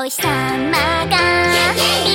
お日様が